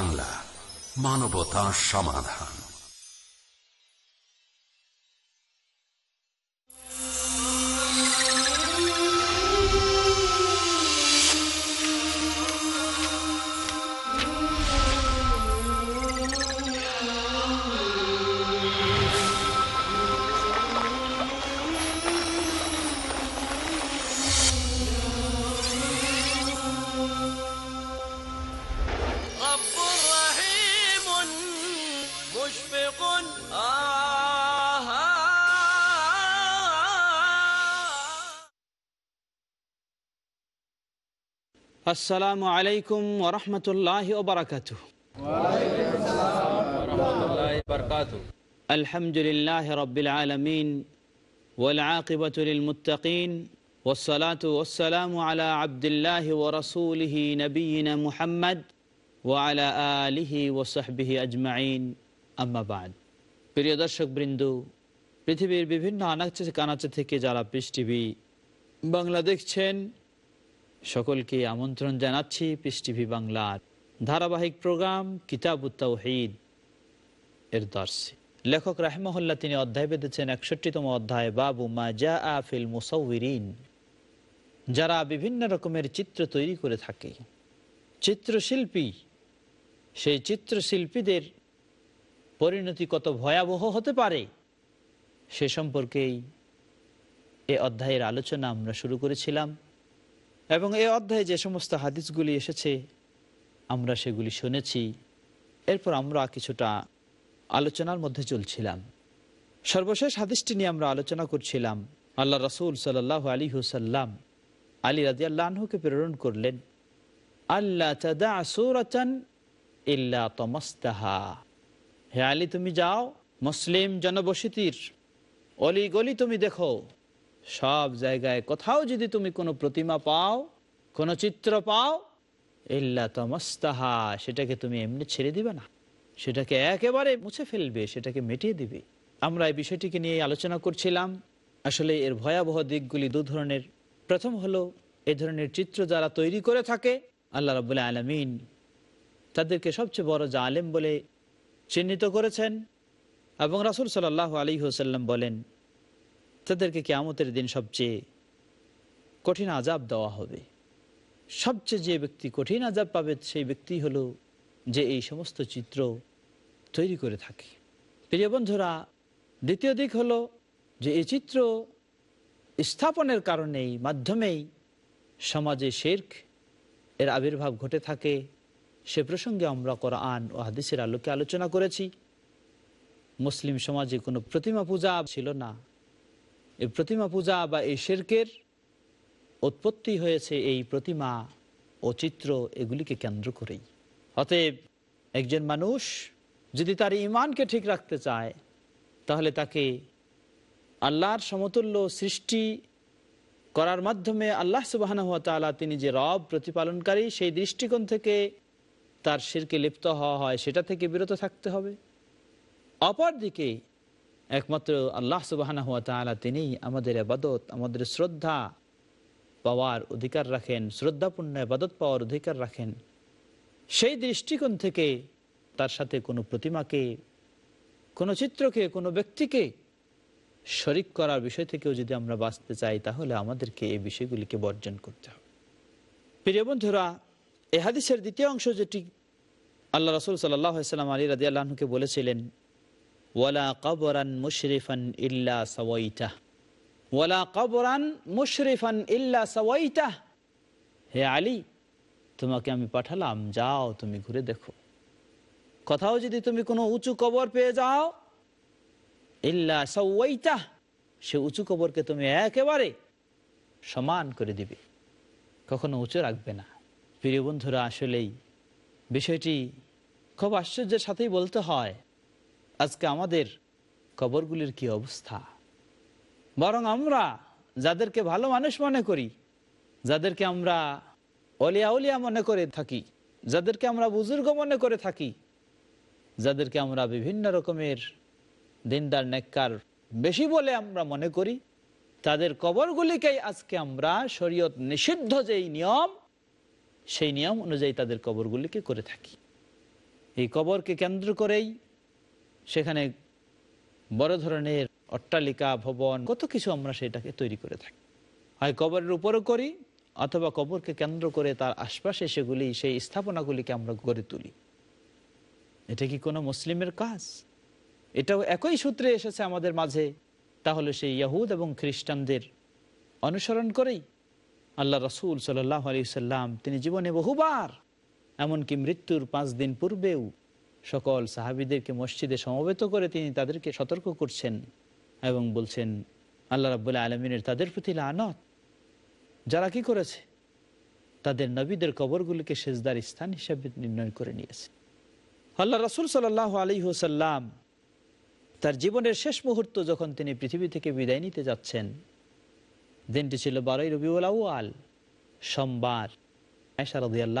বাংলা মানবতা সমাধান। আসসালামু আলাইকুম ওরহমতুল্লাহ ওবরাকাত আলহামদুলিল্লাহ রবিল আলমিন والعاقبة للمتقين والصلاة والسلام على عبد الله ورسوله نبينا محمد وعلى آله وصحبه أجمعين أما بعد প্রিয় দর্শক বৃন্দ পৃথিবীর বিভিন্ন আনাচে কানাচে থেকে যারা পিস টিভি বাংলা দেখছেন সকলকে আমন্ত্রণ জানাচ্ছি পিস টিভি বাংলার ধারাবাহিক প্রোগ্রাম কিতাব উত্তাউহিদ এর দর্শে। লেখক রাহমহল্লা তিনি অধ্যায় বেঁধেছেন একষট্টিতম অধ্যায়, বাবু মা জা আফিল মুসাউরিন যারা বিভিন্ন রকমের চিত্র তৈরি করে থাকে। চিত্রশিল্পী, সেই চিত্রশিল্পীদের পরিণতি কত ভয়াবহ হতে পারে, সে সম্পর্কেই এ অধ্যায়ের আলোচনা আমরা শুরু করেছিলাম। এবং এই অধ্যায়ে যে সমস্ত হাদিসগুলি এসেছে, আমরা সেগুলি শুনেছি। এরপর আমরা কিছুটা আলোচনার মধ্যে চলছিলাম। সর্বশেষ হাদিসটি নিয়ে আমরা আলোচনা করছিলাম। আল্লাহ রসুল সাল্লাহ আলী হুসাল্লাম আলী রাজি আল্লাহকে প্রেরণ করলেন আল্লাহ ইল্লা তমস্তাহা। হে আলী, তুমি যাও, মুসলিম জনবসতির অলি গলি তুমি দেখো। সব জায়গায় কোথাও যদি তুমি কোনো প্রতিমা পাও, কোনো চিত্র পাও, ইল্লা তমস্তাহা, সেটাকে তুমি এমনি ছেড়ে দিবে না। সেটাকে একেবারে মুছে ফেলবে, সেটাকে মিটিয়ে দিবে। আমরা এই বিষয়টিকে নিয়ে আলোচনা করছিলাম। আসলে এর ভয়াবহ দিকগুলি দু ধরনের। প্রথম হলো, এ ধরনের চিত্র যারা তৈরি করে থাকে, আল্লাহ রবুল্লাহ আলমিন তাদেরকে সবচেয়ে বড় জালেম বলে চিহ্নিত করেছেন এবং রাসুল সাল্লাহ আলী হোসাল্লাম বলেন তাদেরকে কেয়ামতের দিন সবচেয়ে কঠিন আজাব দেওয়া হবে। সবচেয়ে যে ব্যক্তি কঠিন আজাব পাবে, সেই ব্যক্তি হলো যে এই সমস্ত চিত্র তৈরি করে থাকে। প্রিয় বন্ধুরা, দ্বিতীয় দিক হলো যে এই চিত্র স্থাপনের কারণেই, মাধ্যমেই সমাজে শেরক এর আবির্ভাব ঘটে থাকে। সে প্রসঙ্গে আমরা কোরআন ও হাদিসের আলোকে আলোচনা করেছি। মুসলিম সমাজে কোনো প্রতিমা পূজা ছিল না। এই প্রতিমা পূজা বা এই শেরকের উৎপত্তি হয়েছে এই প্রতিমা ও চিত্র এগুলিকে কেন্দ্র করেই। অতএব একজন মানুষ যদি তার ইমানকে ঠিক রাখতে চায়, তাহলে তাকে আল্লাহর সমতুল্য সৃষ্টি করার মাধ্যমে আল্লাহ সুবাহ তিনি যে রব প্রতিপালনকারী, সেই দৃষ্টিকোণ থেকে তার শিরকে লিপ্ত হওয়া হয়, সেটা থেকে বিরত থাকতে হবে। অপরদিকে একমাত্র আল্লাহ সুবাহ তিনি আমাদের আবাদত আমাদের শ্রদ্ধা পাওয়ার অধিকার রাখেন, শ্রদ্ধাপূর্ণ আবাদত পাওয়ার অধিকার রাখেন। সেই দৃষ্টিকোণ থেকে তার সাথে কোনো প্রতিমাকে, কোনো চিত্রকে, কোনো ব্যক্তিকে শরিক করার বিষয় থেকেও যদি আমরা বাঁচতে চাই, তাহলে আমাদেরকে এই বিষয়গুলিকে বর্জন করতে হবে। প্রিয় বন্ধুরা, এ হাদিসের দ্বিতীয় অংশ যেটি আল্লাহ রসুল সাল্লাম আলী রাজি আল্লাহকে বলেছিলেন ওয়ালা কবরান মুশরিফান ইল্লা সওয়াইটা ওয়ালা কবরান মুশরিফান ইল্লা সওয়াইটা হে আলী, তোমাকে আমি পাঠালাম, যাও তুমি ঘুরে দেখো। কোথাও যদি তুমি কোনো উঁচু কবর পেয়ে যাও, ইল্লা সওয়াইটা সে উঁচু কবরকে তুমি একেবারে সমান করে দিবে। কখনো উঁচু রাখবে না। প্রিয় বন্ধুরা, আসলেই বিষয়টি খুব আশ্চর্যের সাথেই বলতে হয়। আজকে আমাদের কবরগুলির কি অবস্থা? বরং আমরা যাদেরকে ভালো মানুষ মনে করি, যাদেরকে আমরা অলিয়া উলিয়া মনে করে থাকি, যাদেরকে আমরা বুজুর্গ মনে করে থাকি, যাদেরকে আমরা বিভিন্ন রকমের দিনদার নেককার বেশি বলে আমরা মনে করি, তাদের কবরগুলিকেই আজকে আমরা শরীয়ত নিষিদ্ধ যেই নিয়ম, সেই নিয়ম অনুযায়ী তাদের কবরগুলিকে করে থাকি। এই কবরকে কেন্দ্র করেই সেখানে বড় ধরনের অট্টালিকা, ভবন, কত কিছু আমরা সেটাকে তৈরি করে থাকি। হয় কবরের উপরও করি, অথবা কবরকে কেন্দ্র করে তার আশপাশে সেগুলি, সেই স্থাপনাগুলিকে আমরা গড়ে তুলি। এটা কি কোনো মুসলিমের কাজ? এটাও একই সূত্রে এসেছে আমাদের মাঝে। তাহলে সেই ইয়াহুদ এবং খ্রিস্টানদের অনুসরণ করেই আল্লাহ রসুল সাল্লাহ আলি সাল্লাম তিনি জীবনে বহুবার, এমনকি মৃত্যুর পাঁচ দিন পূর্বেও সকল সাহাবিদেরকে মসজিদে সমবেত করে তিনি তাদেরকে সতর্ক করছেন এবং বলছেন, আল্লাহ রাবুল্লাহ আলমিনের তাদের প্রতি লানত। যারা কি করেছে? তাদের নবীদের কবরগুলিকে সেজদার স্থান হিসাবে নির্ণয় করে নিয়েছে। আল্লাহ রসুল সাল্লাহ আলী হুসাল্লাম তার জীবনের শেষ মুহূর্ত যখন তিনি পৃথিবী থেকে বিদায় নিতে যাচ্ছেন, দিনটি ছিল বারোই রবিউল আউয়াল, সোমবার।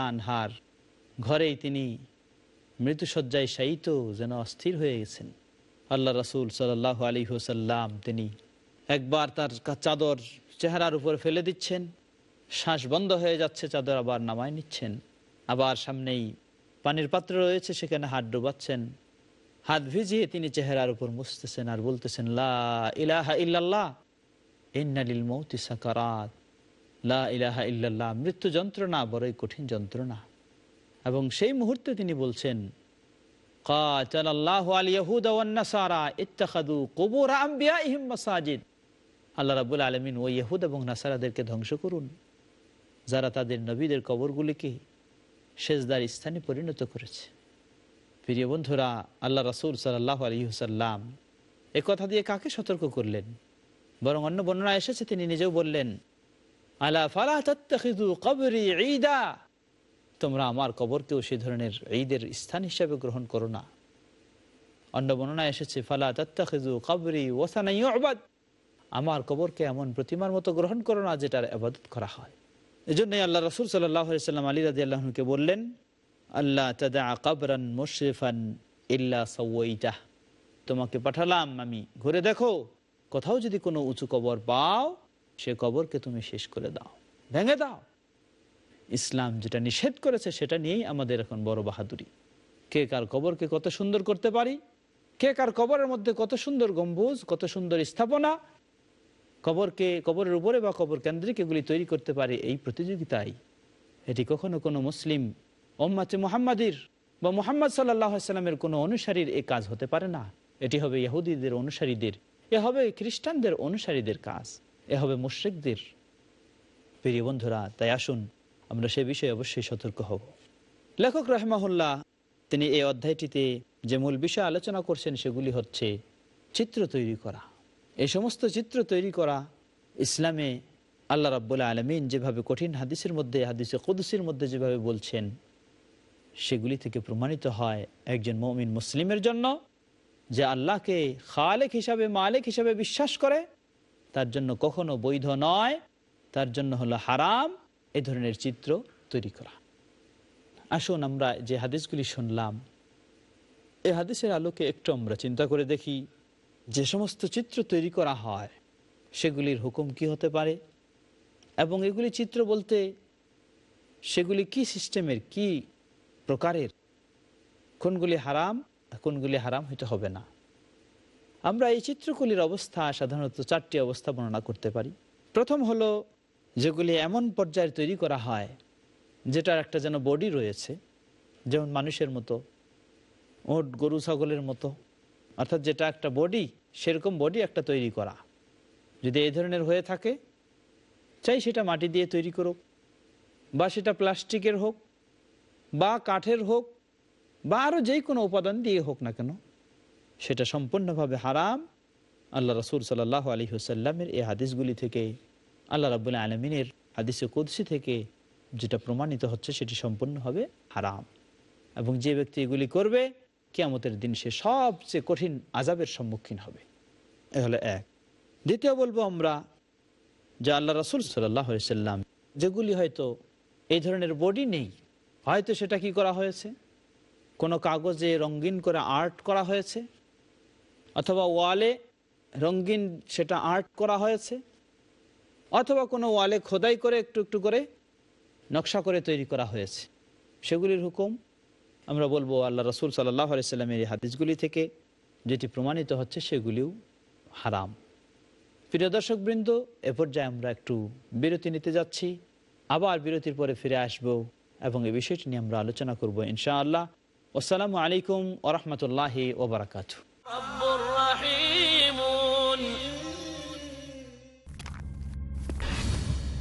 আনহার ঘরেই তিনি মৃত্যুসজ্জায় শায়িত যেন অস্থির হয়ে গেছেন। আল্লাহ রাসুল সাল্লাহ আলী হুসাল্লাম তিনি একবার তার চাদর চেহারার উপর ফেলে দিচ্ছেন, শ্বাস বন্ধ হয়ে যাচ্ছে, চাদর আবার নামায় নিচ্ছেন। আবার সামনেই পানির পাত্র রয়েছে, সেখানে হাত ডুবাচ্ছেন। হাত ভিজিয়ে তিনি চেহারার উপর মুছতেছেন আর বলতেছেন, লা ইলাহা মৌতি সাকারাত। লা ইলাহা মৃত্যু যন্ত্রণা বড়ই কঠিন যন্ত্রণা। এবং সেই মুহূর্তে তিনি বলছেন আল্লাহ রাবুল আলমিন ও ইহুদ এবং নাসারাদেরকে ধ্বংস করুন, যারা তাদের নবীদের কবরগুলিকে শেষদার স্থানে পরিণত করেছে। প্রিয় বন্ধুরা, আল্লাহ রাসুল সাল্লাহ আলী হুসাল্লাম এ কথা দিয়ে কাকে সতর্ক করলেন? বরং অন্য বর্ণনা এসেছে, তিনি নিজেও বললেন, আলা ফালাহ কবরি ঈদা? তোমরা আমার কবরকেও সে ধরনের ঈদের স্থান হিসাবে গ্রহণ করো না। অন্য বর্ণনা এসেছে, ফালা তত্তাখিজু কবরি ওসানাই অবাদ আমার কবরকে এমন প্রতিমার মতো গ্রহণ করো না যেটার আবাদত করা হয়। এই জন্যই আল্লাহ রসুল সাল্লাম আলী রাজি আল্লাহকে বললেন আল্লাহ তাদা কবরান মুশরিফান ইল্লা সৌইটাহ তোমাকে পাঠালাম আমি, ঘুরে দেখো, কোথাও যদি কোনো উঁচু কবর পাও, সে কবরকে তুমি শেষ করে দাও, ভেঙে দাও। ইসলাম যেটা নিষেধ করেছে, সেটা নিয়েই আমাদের এখন বড় বাহাদুরি। কে কার কবরকে কত সুন্দর করতে পারি? কে কার কবরের মধ্যে কত সুন্দর গম্বুজ, কত সুন্দর স্থাপনা? কবরকে, কবরের উপরে বা কবর কেন্দ্রিক এগুলি তৈরি করতে পারে এই প্রতিযোগিতায়। এটি কখনো কোনো মুসলিম ওম্মাচে মোহাম্মদির বা মোহাম্মদ সাল্লাহ সাল্লামের কোনো অনুসারীর এ কাজ হতে পারে না। এটি হবে ইহুদিদের অনুসারীদের, এ হবে খ্রিস্টানদের অনুসারীদের কাজ, এ হবে মুশ্রিকদের। প্রিয় বন্ধুরা, তাই আসুন আমরা সে বিষয়ে অবশ্যই সতর্ক হব। লেখক রহমাহুল্লাহ, তিনি এই অধ্যায়টিতে যে মূল বিষয় আলোচনা করছেন, সেগুলি হচ্ছে চিত্র তৈরি করা। এই সমস্ত চিত্র তৈরি করা ইসলামে আল্লাহ রাব্বুল আলমিন যেভাবে কঠিন হাদিসের মধ্যে, হাদিসে কুদুসির মধ্যে যেভাবে বলছেন, সেগুলি থেকে প্রমাণিত হয় একজন মমিন মুসলিমের জন্য, যে আল্লাহকে খালেক হিসাবে, মালেক হিসাবে বিশ্বাস করে, তার জন্য কখনো বৈধ নয়, তার জন্য হলো হারাম এ ধরনের চিত্র তৈরি করা। আসুন আমরা যে হাদিসগুলি শুনলাম এই হাদিসের আলোকে একটু আমরা চিন্তা করে দেখি, যে সমস্ত চিত্র তৈরি করা হয়, সেগুলির হুকুম কি হতে পারে? এবং এগুলি চিত্র বলতে সেগুলি কি সিস্টেমের, কি প্রকারের? কোনগুলি হারাম কোনগুলি হারাম হইতে হবে না। আমরা এই চিত্রগুলির অবস্থা সাধারণত চারটি অবস্থা বর্ণনা করতে পারি। প্রথম হলো যেগুলি এমন পর্যায়ে তৈরি করা হয়, যেটার একটা যেন বডি রয়েছে, যেমন মানুষের মতো, ওট, গরু, ছাগলের মতো, অর্থাৎ যেটা একটা বডি সেরকম বডি একটা তৈরি করা। যদি এই ধরনের হয়ে থাকে, চাই সেটা মাটি দিয়ে তৈরি করুক, বা সেটা প্লাস্টিকের হোক, বা কাঠের হোক, বা আরও যেই কোনো উপাদান দিয়ে হোক না কেন, সেটা সম্পূর্ণভাবে হারাম। আল্লাহ রসুল সাল্লাহ আলী হুসাল্লামের এই হাদিসগুলি থেকে আল্লাহ রাবুল্লাহ আলমিনের হাদিসে কুদ্সি থেকে যেটা প্রমাণিত হচ্ছে সেটি সম্পূর্ণ হবে হারাম। এবং যে ব্যক্তি এগুলি করবে, কিয়ামতের দিন সে সবচেয়ে কঠিন আজাবের সম্মুখীন হবে। এ হলো এক। দ্বিতীয় বলব আমরা যে আল্লাহ রসুল সাল্লাম যেগুলি হয়তো এই ধরনের বডি নেই, হয়তো সেটা কি করা হয়েছে? কোনো কাগজে রঙিন করে আর্ট করা হয়েছে? অথবা ওয়ালে রঙিন সেটা আর্ট করা হয়েছে? অথবা কোনো ওয়ালে খোদাই করে একটু একটু করে নকশা করে তৈরি করা হয়েছে। সেগুলির হুকুম আমরা বলব আল্লাহ রসুল সাল্লাহ আলাইস্লামের এই হাদিসগুলি থেকে যেটি প্রমাণিত হচ্ছে সেগুলিও হারাম। প্রিয় দর্শকবৃন্দ, এ পর্যায়ে আমরা একটু বিরতি নিতে যাচ্ছি। আবার বিরতির পরে ফিরে আসব এবং এই বিষয়টি নিয়ে আমরা আলোচনা করব ইনশাআল্লাহ। আসসালামু আলাইকুম ওরহমতুল্লাহি ওবরাকাত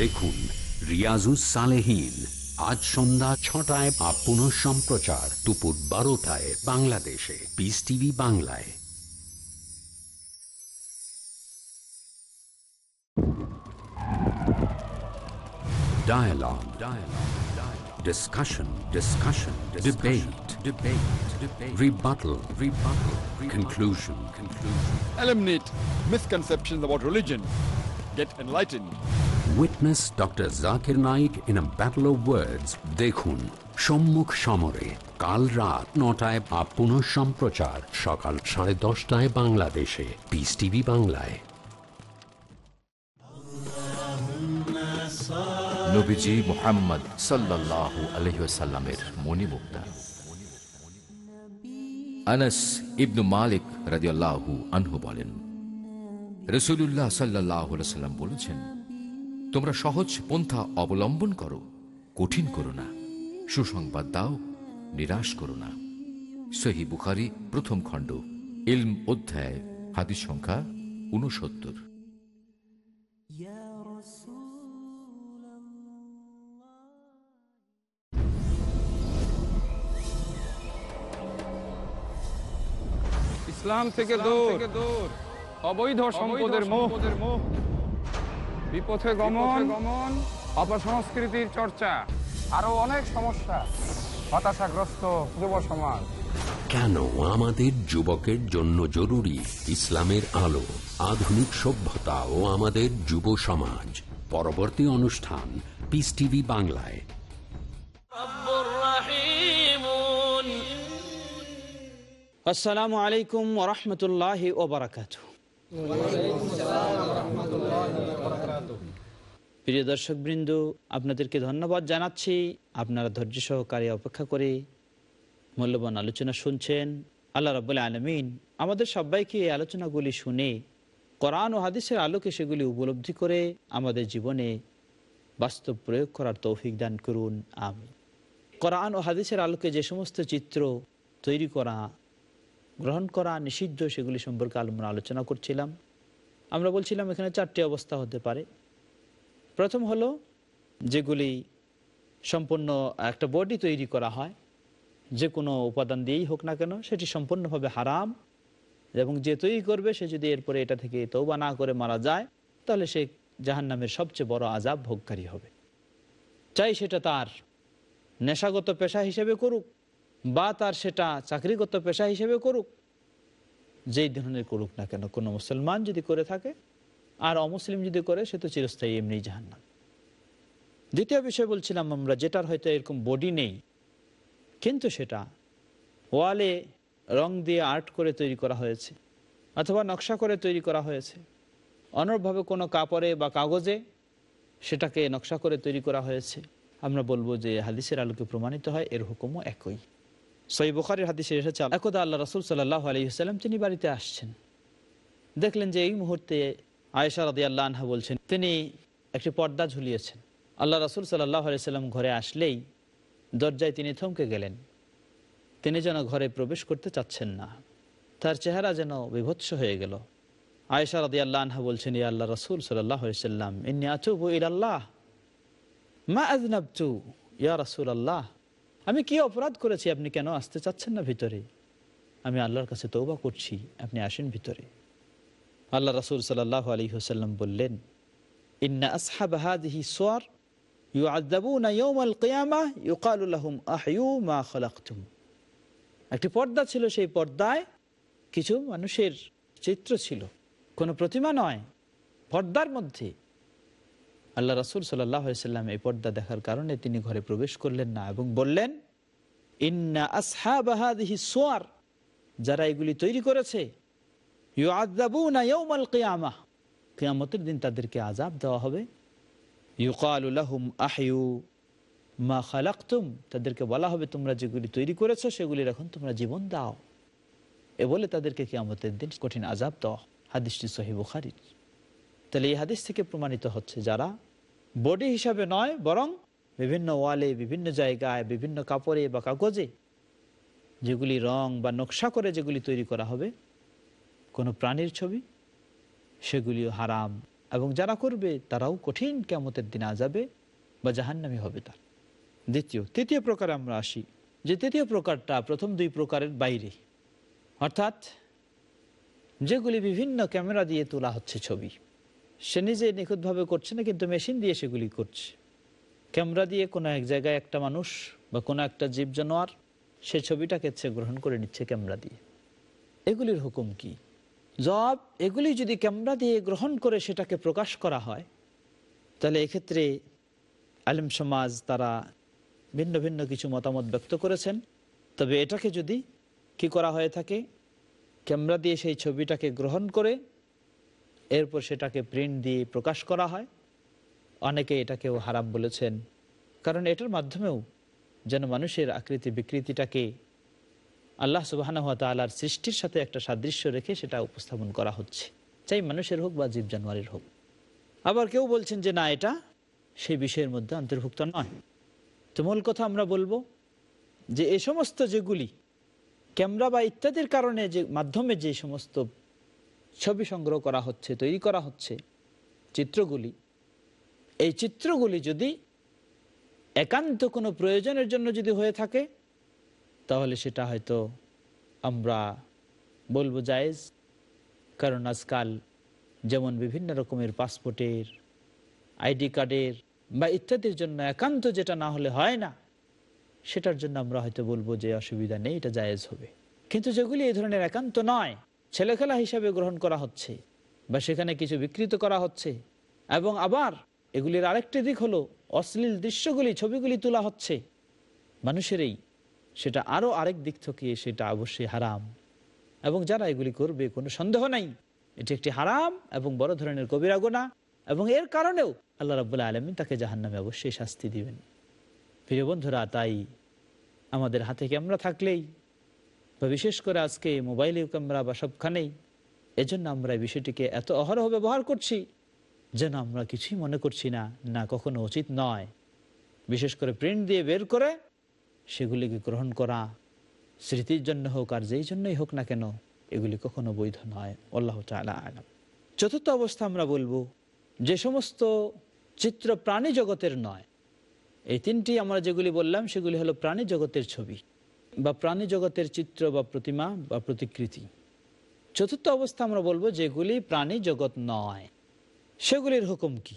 দেখুন রিয়াজুস সালেহিন আজ সন্ধ্যা ছটায় বা পুনঃ সম্প্রচার দুপুর বারোটায় বাংলাদেশে পিস টিভি বাংলায় Dialogue. Dialogue. Dialogue. Discussion. Discussion. Discussion. Debate. Debate. Debate. Rebuttal. Rebuttal. Rebuttal. Conclusion. Conclusion. eliminate misconceptions about religion, get enlightened. Witness Dr. Zakir Naik in a battle of words. দেখুন সম্মুখ সমরে কাল রাত নটায় বা পুনঃ সম্প্রচার সকাল সাড়ে দশটায় বাংলাদেশে পিস টিভি বাংলায় মোহাম্মদ ইবনু মালিক আনহু বলেন বলেছেন তোমরা সহজ পন্থা অবলম্বন করো কঠিন করো না সুসংবাদ দাও নিরাশ করো না। সহি বুখারি প্রথম খণ্ড ইলম অধ্যায় হাদিস সংখ্যা উনসত্তর ইসলাম থেকে দূর। অবৈধ সম্পদের মোহ। বিপথে গমন গমন অপসংস্কৃতির চর্চা আরও অনেক সমস্যা। হতাশাগ্রস্ত যুব সমাজ। কেন আমাদের যুবকের জন্য জরুরি ইসলামের আলো আধুনিক সভ্যতা ও আমাদের যুব সমাজ? পরবর্তী অনুষ্ঠান পিস টিভি বাংলায়। আসসালামু আলাইকুম ওরহমতুল্লাহ ওবরাকাতু প্রিয় দর্শকবৃন্দ, আপনাদেরকে ধন্যবাদ জানাচ্ছি। আপনারা ধৈর্য সহকারে অপেক্ষা করে মূল্যবান আলোচনা শুনছেন। আল্লাহ রব্বুল আলমিন আমাদের সবাইকে এই আলোচনাগুলি শুনে, কোরআন ও হাদিসের আলোকে সেগুলি উপলব্ধি করে আমাদের জীবনে বাস্তব প্রয়োগ করার তৌফিক দান করুন। আমি কোরআন ও হাদিসের আলোকে যে সমস্ত চিত্র তৈরি করা গ্রহণ করা নিষিদ্ধ সেগুলি সম্পর্কে আমরা আলোচনা করছিলাম। আমরা বলছিলাম এখানে চারটি অবস্থা হতে পারে। প্রথম হলো যেগুলি সম্পূর্ণ একটা বডি তৈরি করা হয়, যে কোনো উপাদান দিয়েই হোক না কেন, সেটি সম্পূর্ণভাবে হারাম এবং যে তৈরি করবে, সে যদি এরপরে এটা থেকে তৌবা না করে মারা যায়, তাহলে সে জাহান নামের সবচেয়ে বড় আজাব ভোগকারী হবে। চাই সেটা তার নেশাগত পেশা হিসেবে করুক বা তার সেটা চাকরিগত পেশা হিসেবে করুক, যেই ধরনের করুক না কেন, কোনো মুসলমান যদি করে থাকে আর অমুসলিম যদি করে, সে তো চিরস্থায়ী এমনি জাহান্নাম। দ্বিতীয় বিষয় বলছিলাম আমরা, যেটার হয়তো এরকম বডি নেই, কিন্তু সেটা ওয়ালে রং দিয়ে আর্ট করে তৈরি করা হয়েছে, অথবা নকশা করে তৈরি করা হয়েছে অন্যভাবে কোনো কাপড়ে বা কাগজে সেটাকে নকশা করে তৈরি করা হয়েছে। আমরা বলব যে হাদিসের আলোকে প্রমাণিত হয়, এর হুকুমও একই। সই বুখারের হাদিসে এসেছে একদা আল্লাহ রসুল সাল্লাহ আলহিহাল্লাম তিনি বাড়িতে আসছেন। দেখলেন যে এই মুহূর্তে আয়েশা রাদি আল্লাহ আনহা বলছেন, তিনি একটি পর্দা ঝুলিয়েছেন। আল্লাহ রসুল সাল্লাহ আলাইসাল্লাম ঘরে আসলেই দরজায় তিনি থমকে গেলেন। তিনি যেন ঘরে প্রবেশ করতে চাচ্ছেন না। তার চেহারা যেন বিভৎস হয়ে গেল। আয়েশা রাদি আল্লাহ আনহা বলছেন, ইয়া আল্লাহ রসুল সাল্লাহ সাল্লাম ইন্নি আতুবু ইলাল্লাহ, মা আজনাবতু ইয়া রাসুল আল্লাহ আমি কি অপরাধ করেছি? আপনি কেন আসতে চাচ্ছেন না ভিতরে? আমি আল্লাহর কাছে তৌবা করছি। আপনি আসেন ভিতরে। আল্লাহ রাসুল সাল্লাহ আলী হোসাল্লাম বললেন ইউ না মা একটি পর্দা ছিল, সেই পর্দায় কিছু মানুষের চিত্র ছিল। কোনো প্রতিমা নয়, পর্দার মধ্যে। আল্লাহ রাসুল সাল্লাম এই পর্দা দেখার কারণে তিনি ঘরে প্রবেশ করলেন না এবং বললেন, ইন্না আসহাবাহাদিহি সোয়ার, যারা এগুলি তৈরি করেছে কেয়ামতের দিন তাদেরকে আজাব দেওয়া হবে। মা তাদেরকে বলা হবে, তোমরা যেগুলি তৈরি করেছ, সেগুলির এখন তোমরা জীবন দাও। এ বলে তাদেরকে কেয়ামতের দিন কঠিন আজাব দেওয়া হাদিসটি সহি বুখারির। তাহলে এই হাদিস থেকে প্রমাণিত হচ্ছে যারা বডি হিসাবে নয়, বরং বিভিন্ন ওয়ালে, বিভিন্ন জায়গায়, বিভিন্ন কাপড়ে বা কাগজে যেগুলি রং বা নকশা করে যেগুলি তৈরি করা হবে, কোনো প্রাণীর ছবি, সেগুলিও হারাম। এবং যারা করবে, তারাও কঠিন কেমতের দিন আজাবে বা জাহান্নামি হবে তার। দ্বিতীয়, তৃতীয় প্রকারে আমরা আসি। যে তৃতীয় প্রকারটা প্রথম দুই প্রকারের বাইরে। অর্থাৎ যেগুলি বিভিন্ন ক্যামেরা দিয়ে তোলা হচ্ছে ছবি। সে নিজে নিখুঁতভাবে করছে না, কিন্তু মেশিন দিয়ে সেগুলি করছে। ক্যামেরা দিয়ে কোনো এক জায়গায় একটা মানুষ বা কোনো একটা জীব জানোয়ার সে ছবিটাকে সে গ্রহণ করে নিচ্ছে ক্যামেরা দিয়ে। এগুলির হুকুম কি? জব এগুলি যদি ক্যামেরা দিয়ে গ্রহণ করে সেটাকে প্রকাশ করা হয়, তাহলে এক্ষেত্রে আলিম সমাজ তারা ভিন্ন ভিন্ন কিছু মতামত ব্যক্ত করেছেন। তবে এটাকে যদি কি করা হয়ে থাকে, ক্যামেরা দিয়ে সেই ছবিটাকে গ্রহণ করে এরপর সেটাকে প্রিন্ট দিয়ে প্রকাশ করা হয়। অনেকে এটাকেও হারাম বলেছেন। কারণ এটার মাধ্যমেও যেন মানুষের আকৃতি বিকৃতিটাকে আল্লাহ সুবাহ তালার সৃষ্টির সাথে একটা সাদৃশ্য রেখে সেটা উপস্থাপন করা হচ্ছে। চাই মানুষের হোক বা জীব জানোয়ারের হোক। আবার কেউ বলছেন যে, না, এটা সেই বিষয়ের মধ্যে অন্তর্ভুক্ত নয়। তো মূল কথা আমরা বলব যে, এ সমস্ত যেগুলি ক্যামেরা বা ইত্যাদির কারণে যে, মাধ্যমে যে সমস্ত ছবি সংগ্রহ করা হচ্ছে, তৈরি করা হচ্ছে চিত্রগুলি। এই চিত্রগুলি যদি একান্ত কোনো প্রয়োজনের জন্য যদি হয়ে থাকে, তাহলে সেটা হয়তো আমরা বলব জায়েজ। কারণ আজকাল যেমন বিভিন্ন রকমের পাসপোর্টের, আইডি কার্ডের বা ইত্যাদির জন্য একান্ত যেটা না হলে হয় না, সেটার জন্য আমরা হয়তো বলব যে অসুবিধা নেই, এটা জায়েজ হবে। কিন্তু যেগুলি এই ধরনের একান্ত নয় ছেলেখেলা হিসাবে গ্রহণ করা হচ্ছে বা সেখানে কিছু বিকৃত করা হচ্ছে এবং আবার এগুলির আরেকটি দিক হলো অশ্লীল দৃশ্যগুলি, ছবিগুলি তোলা হচ্ছে। মানুষেরই সেটা আরও আরেক দিক থেকে সেটা অবশ্যই হারাম। এবং যারা এগুলি করবে কোনো সন্দেহ নাই। এটি একটি হারাম এবং বড় ধরনের কবিরা গোনা এবং এর কারণেও আল্লাহ রাবুল্লাহ আলমী তাকে জাহান্নামে অবশ্যই শাস্তি দিবেন। প্রিয় বন্ধুরা, তাই আমাদের হাতে ক্যামেরা থাকলেই বা বিশেষ করে আজকে মোবাইলে ক্যামেরা বা সবখানেই, এজন্য আমরা এই বিষয়টিকে এত অহরহ ব্যবহার করছি যেন আমরা কিছুই মনে করছি না না কখনো উচিত নয়। বিশেষ করে প্রিন্ট দিয়ে বের করে সেগুলিকে গ্রহণ করা, স্মৃতির জন্য হোক আর যেই জন্যই হোক না কেন, এগুলি কখনো বৈধ নয়। আল্লাহ তালা আলাম। চতুর্থ অবস্থা আমরা বলব, যে সমস্ত চিত্র প্রাণী জগতের নয়, এই তিনটি আমরা যেগুলি বললাম সেগুলি হলো প্রাণী জগতের ছবি। বা প্রাণী জগতের চিত্র বা প্রতিমা বা প্রতিকৃতি। চতুর্থ অবস্থা আমরা বলব যেগুলি প্রাণী জগৎ নয়। সেগুলির হুকুম কি?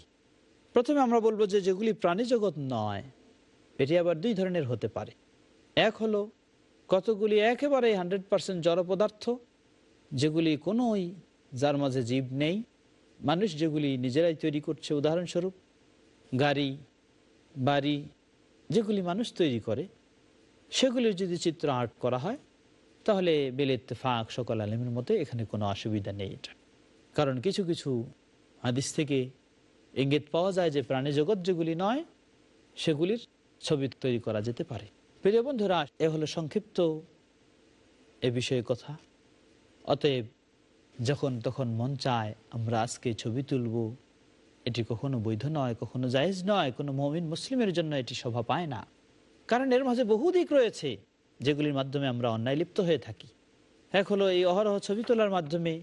প্রথমে আমরা বলব যে যেগুলি প্রাণী জগৎ নয়, এটি আবার দুই ধরনের হতে পারে। এক হলো কতগুলি একেবারে হান্ড্রেড পার্সেন্ট জড় পদার্থ, যেগুলি কোনোই, যার মাঝে জীব নেই। মানুষ যেগুলি নিজেরাই তৈরি করছে, উদাহরণস্বরূপ গাড়ি, বাড়ি, যেগুলি মানুষ তৈরি করে সেগুলির যদি চিত্র আর্ট করা হয়, তাহলে বেল ফাঁক সকল আলমের মতো এখানে কোনো অসুবিধা নেই এটা। কারণ কিছু কিছু হাদিস থেকে ইঙ্গিত পাওয়া যায় যে প্রাণী জগৎ যেগুলি নয়, সেগুলির ছবি তৈরি করা যেতে পারে। প্রিয় বন্ধুরা, এ হলো সংক্ষিপ্ত এ বিষয়ে কথা। অতএব যখন তখন মন চায় আমরা আজকে ছবি তুলব, এটি কখনো বৈধ নয়, কখনো জায়েজ নয়, কোনো মমিন মুসলিমের জন্য এটি শোভা পায় না। কারণ এর মাঝে বহু দিক রয়েছে যেগুলির মাধ্যমে আমরা অন্যায় লিপ্ত হয়ে থাকি। এক হলো এই অহরহ ছবি তোলার মাধ্যমে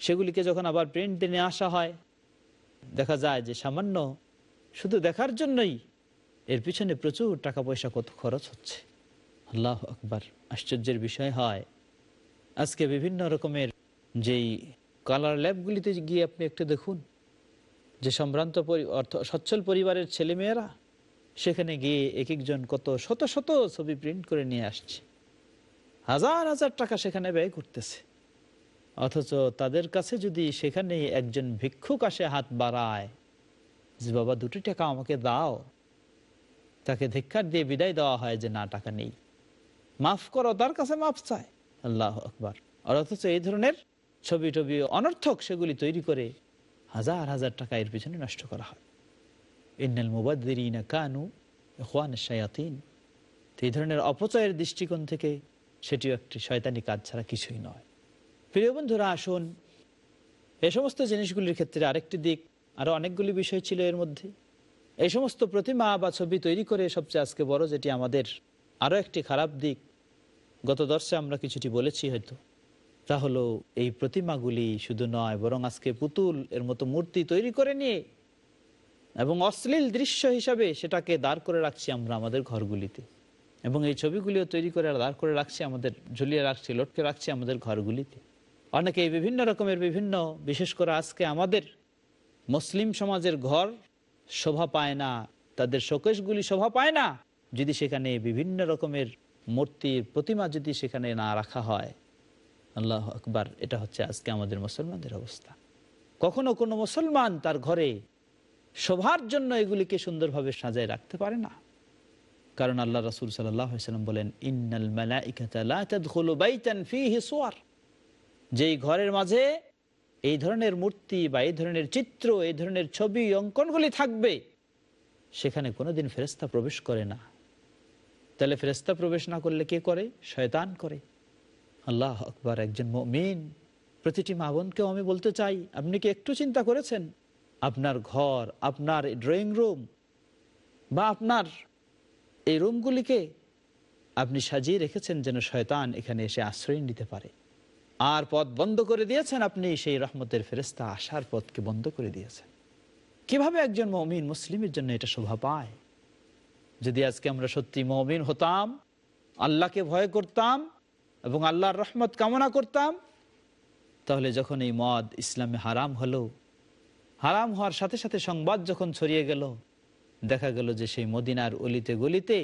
সেগুলিকে যখন আবার প্রিন্ট নিয়ে আসা হয়, দেখা যায় যে সামান্য শুধু দেখার জন্যই এর পিছনে প্রচুর টাকা পয়সা কত খরচ হচ্ছে। আল্লাহ আকবার, আশ্চর্যের বিষয় হয়। আজকে বিভিন্ন রকমের যেই কালার ল্যাবগুলিতে গিয়ে আপনি একটু দেখুন, যে সম্ভ্রান্ত অর্থ সচ্ছল পরিবারের ছেলেমেয়েরা সেখানে গিয়ে এক একজন কত শত শত ছবি প্রিন্ট করে নিয়ে আসছে। হাজার হাজার টাকা সেখানে ব্যয় করতেছে। অথচ তাদের কাছে যদি সেখানে একজন ভিক্ষুক আসে হাত বাড়ায়, যে বাবা দুটি টাকা আমাকে দাও, তাকে ধিক্ষার দিয়ে বিদায় দেওয়া হয় যে না, টাকা নেই। মাফ করো, তার কাছে মাফ চায়। আল্লাহ আকবার। আর অথচ এই ধরনের ছবি টবি অনর্থক সেগুলি তৈরি করে হাজার হাজার টাকা এর পিছনে নষ্ট করা হয়। ইন্নাল মুবাদ্দিরিনা কানু ইখওয়ান শায়াতিন। তো এই ধরনের অপচয়ের দৃষ্টিকোণ থেকে সেটিও একটি শয়তানি কাজ ছাড়া কিছুই নয়। প্রিয় বন্ধুরা, আসুন এই সমস্ত জিনিসগুলির ক্ষেত্রে আরেকটি দিক, আরও অনেকগুলি বিষয় ছিল এর মধ্যে। এই সমস্ত প্রতিমা বা ছবি তৈরি করে সবচেয়ে আজকে বড় যেটি আমাদের আরও একটি খারাপ দিক, গত দর্শে আমরা কিছুটি বলেছি হয়তো। তা হলো এই প্রতিমাগুলি শুধু নয়, বরং আজকে পুতুল এর মতো মূর্তি তৈরি করে নিয়ে এবং অশ্লীল দৃশ্য হিসাবে সেটাকে দাঁড় করে রাখছি আমরা আমাদের ঘরগুলিতে। এবং এই ছবিগুলিও তৈরি করে দাঁড় করে রাখছি আমাদের, ঝুলিয়ে রাখছি, লটকে রাখছি আমাদের ঘরগুলিতে। অনেকে এই বিভিন্ন রকমের বিভিন্ন, বিশেষ করে আজকে আমাদের মুসলিম সমাজের ঘর শোভা পায় না, তাদের শোকেশগুলি শোভা পায় না, যদি সেখানে বিভিন্ন রকমের মূর্তির প্রতিমা যদি সেখানে না রাখা হয়, আল্লাহ আকবার, এটা হচ্ছে আজকে আমাদের মুসলমানদের অবস্থা। কখনো কোনো মুসলমান তার ঘরে শোভার জন্য এগুলিকে সুন্দরভাবে সাজায় রাখতে পারে না। কারণ আল্লাহ রাসুল সাল্লাম বলেন, ইন্নাল যেই ঘরের মাঝে এই ধরনের মূর্তি বা এই ধরনের চিত্র, এই ধরনের ছবি, অঙ্কনগুলি থাকবে, সেখানে কোনোদিন ফেরেস্তা প্রবেশ করে না। তাহলে ফেরেস্তা প্রবেশ না করলে কে করে? শয়তান করে। আল্লাহ আকবার, একজন মমিন। প্রতিটি মা বোনকেও আমি বলতে চাই, আপনি কি একটু চিন্তা করেছেন? আপনার ঘর, আপনার ড্রয়িং রুম বা আপনার এই রুমগুলিকে আপনি সাজিয়ে রেখেছেন যেন শয়তান এখানে এসে আশ্রয় নিতে পারে। আর পথ বন্ধ করে দিয়েছেন আপনি, সেই রহমতের ফেরেস্তা আসার পথকে বন্ধ করে দিয়েছেন। কীভাবে একজন মমিন মুসলিমের জন্য এটা শোভা পায়? যদি আজকে আমরা সত্যি মমিন হতাম, আল্লাহকে ভয় করতাম এবং আল্লাহর রহমত কামনা করতাম, তাহলে যখন এই মদ ইসলামে হারাম হলো হারাম হওয়ার সাথে সাথে সংবাদ যখন ছড়িয়ে গেল, দেখা গেল যে সেই মদিনার অলিতে গলিতে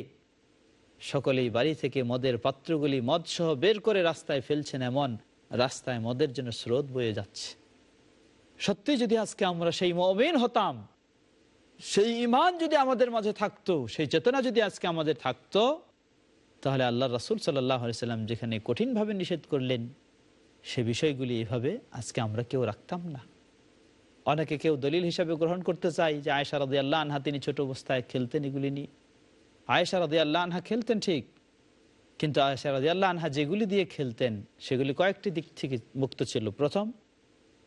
সকলেই বাড়ি থেকে মদের পাত্রগুলি মদ সহ বের করে রাস্তায় ফেলছেন এমন রাস্তায় মদের জন্য স্রোত বয়ে যাচ্ছে। সত্যি যদি আজকে আমরা সেই মমিন হতাম, সেই ইমান যদি আমাদের মাঝে থাকতো, সেই চেতনা যদি আজকে আমাদের থাকতো, তাহলে আল্লাহ রাসুল সাল্লাম যেখানে কঠিনভাবে নিষেধ করলেন, সে বিষয়গুলি এভাবে আজকে আমরা কেউ রাখতাম না। অনেকে কেউ দলিল হিসাবে গ্রহণ করতে চাই যে আয়সা রাদি আল্লাহ আনহা তিনি ছোট অবস্থায় খেলতেন এগুলি নিয়ে। আয়সা রাদি আল্লাহ আনহা খেলতেন ঠিক, কিন্তু আয়সা রাদি আল্লাহ আনহা যেগুলি দিয়ে খেলতেন, সেগুলি কয়েকটি দিক থেকে মুক্ত ছিল। প্রথম,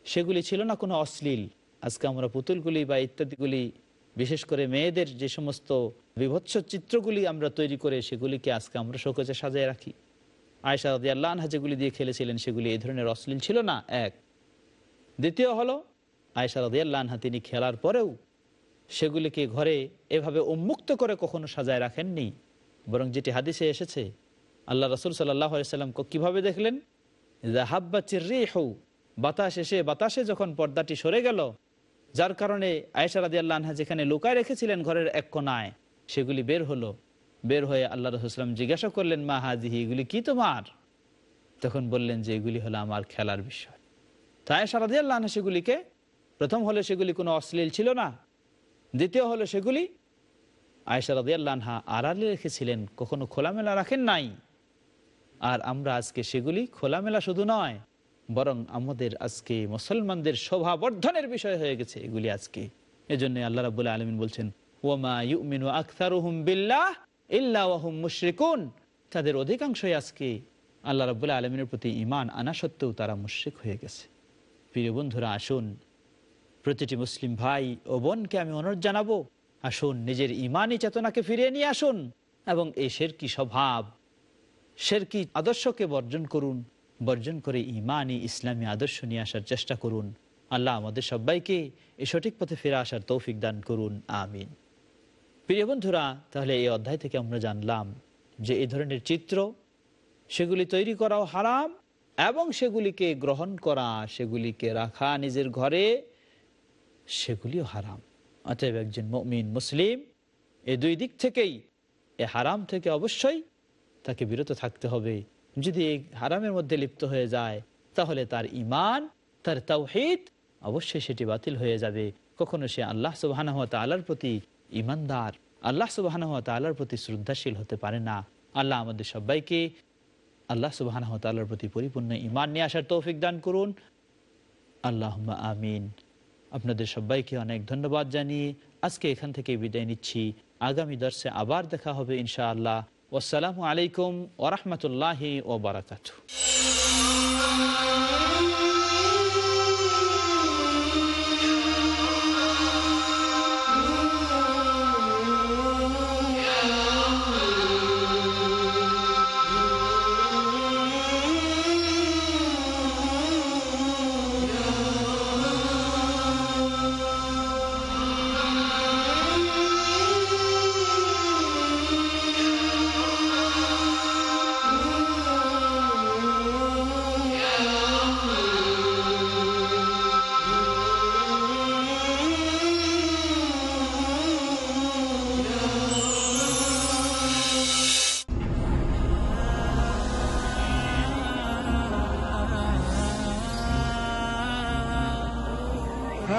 সেগুলি ছিল না কোনো অশ্লীল। আজকে আমরা পুতুলগুলি বা ইত্যাদিগুলি, বিশেষ করে মেয়েদের যে সমস্ত বিভৎস চিত্রগুলি আমরা তৈরি করে সেগুলিকে আজকে আমরা শোকজে সাজিয়ে রাখি। আয়সা রাদি আল্লাহ আনহা যেগুলি দিয়ে খেলেছিলেন, সেগুলি এই ধরনের অশ্লীল ছিল না, এক। দ্বিতীয় হলো আয়সা রাদিয়াল্লাহ তিনি খেলার পরেও সেগুলিকে ঘরে এভাবে উন্মুক্ত করে কখনো সাজায় রাখেননি। বরং যেটি হাদিসে এসেছে, আল্লাহ রসুল সাল্লাম কীভাবে দেখলেন? হাব্বা চির্রি হৌ বাতাস এসে বাতাসে যখন পর্দাটি সরে গেল, যার কারণে আয়সা রাদি যেখানে লুকায় রেখেছিলেন ঘরের এক কোনায় সেগুলি বের হলো। বের হয়ে আল্লাহ রসুলাম জিজ্ঞাসা করলেন, মা হাজিহি এগুলি কি তোমার? তখন বললেন যে, এগুলি হলো আমার খেলার বিষয়। তাই আয়সা রাদি আল্লাহ আনহা সেগুলিকে প্রথম হলে সেগুলি কোনো অশ্লীল ছিল না। দ্বিতীয় হলো সেগুলি আয়সা রাদিয়াল্লাহা আড়ালে রেখেছিলেন, কখনো খোলামেলা রাখেন নাই। আর আমরা আজকে সেগুলি খোলামেলা শুধু নয়, বরং আমাদের আজকে মুসলমানদের শোভাবর্ধনের বিষয় হয়ে গেছে এগুলি আজকে। এজন্য আল্লাহ রাবুল্লাহ আলমিন বলছেন, ওমা ইউমিনু আখতারুহুম বিল্লাহ ইল্লাহুম মুশরিকুন। তাদের অধিকাংশই আজকে আল্লাহ রাবুল্লাহ আলমিনের প্রতি ইমান আনা সত্ত্বেও তারা মুশ্রিক হয়ে গেছে। প্রিয় বন্ধুরা, আসুন প্রতিটি মুসলিম ভাই ও বোনকে আমি অনুরোধ জানাব, আসুন নিজের ইমানি চেতনাকে ফিরিয়ে নিয়ে আসুন এবং এই শেরকি স্বভাব, শেরকি আদর্শকে বর্জন করুন, বর্জন করে ইমানি ইসলামী আদর্শ নিয়ে আসার চেষ্টা করুন। আল্লাহ আমাদের সবাইকে এই সঠিক পথে ফিরে আসার তৌফিক দান করুন, আমিন। প্রিয় বন্ধুরা, তাহলে এই অধ্যায় থেকে আমরা জানলাম যে এই ধরনের চিত্র, সেগুলি তৈরি করাও হারাম এবং সেগুলিকে গ্রহণ করা, সেগুলিকে রাখা নিজের ঘরে সেগুলিও হারাম। অতএব একজন মমিন মুসলিম এই দুই দিক থেকেই, এ হারাম থেকে অবশ্যই তাকে বিরত থাকতে হবে। যদি এই হারামের মধ্যে লিপ্ত হয়ে যায়, তাহলে তার ইমান তার তাওহিদ অবশ্যই সেটি বাতিল হয়ে যাবে। কখনো সে আল্লাহ সুবাহ তালার প্রতি ইমানদার আল্লাহ সুবাহ তালার প্রতি শ্রদ্ধাশীল হতে পারে না। আল্লাহ আমাদের সবাইকে আল্লাহ সুবাহ তালার প্রতি পরিপূর্ণ ইমান নিয়ে আসার তৌফিক দান করুন। আল্লাহ আমিন। আপনাদের সবাইকে অনেক ধন্যবাদ জানিয়ে আজকে এখান থেকে বিদায় নিচ্ছি। আগামী দর্শে আবার দেখা হবে ইনশাআল্লাহ। আসসালামু আলাইকুম ওরহমতুল্লাহি ওবরাকাতু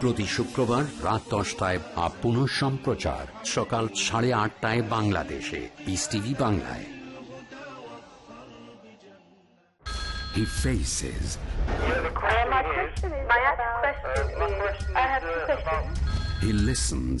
প্রতি শুক্রবার রাত দশটায় বা পুনঃ সম্প্রচার সকাল সাড়ে আটটায় বাংলাদেশে পিস টিভি বাংলায় He faces, My question is, my question is, I have two questions. he listens,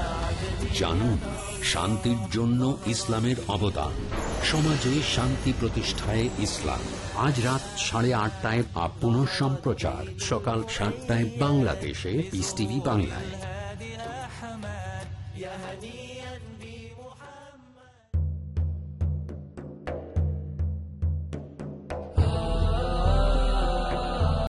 জানুন, শান্তির জন্য ইসলামের অবদান। সমাজে শান্তি প্রতিষ্ঠায় ইসলাম। আজ রাত সাড়ে আটটায় আপ সম্প্রচার সকাল সাতটায় বাংলাদেশে ইস বাংলায়।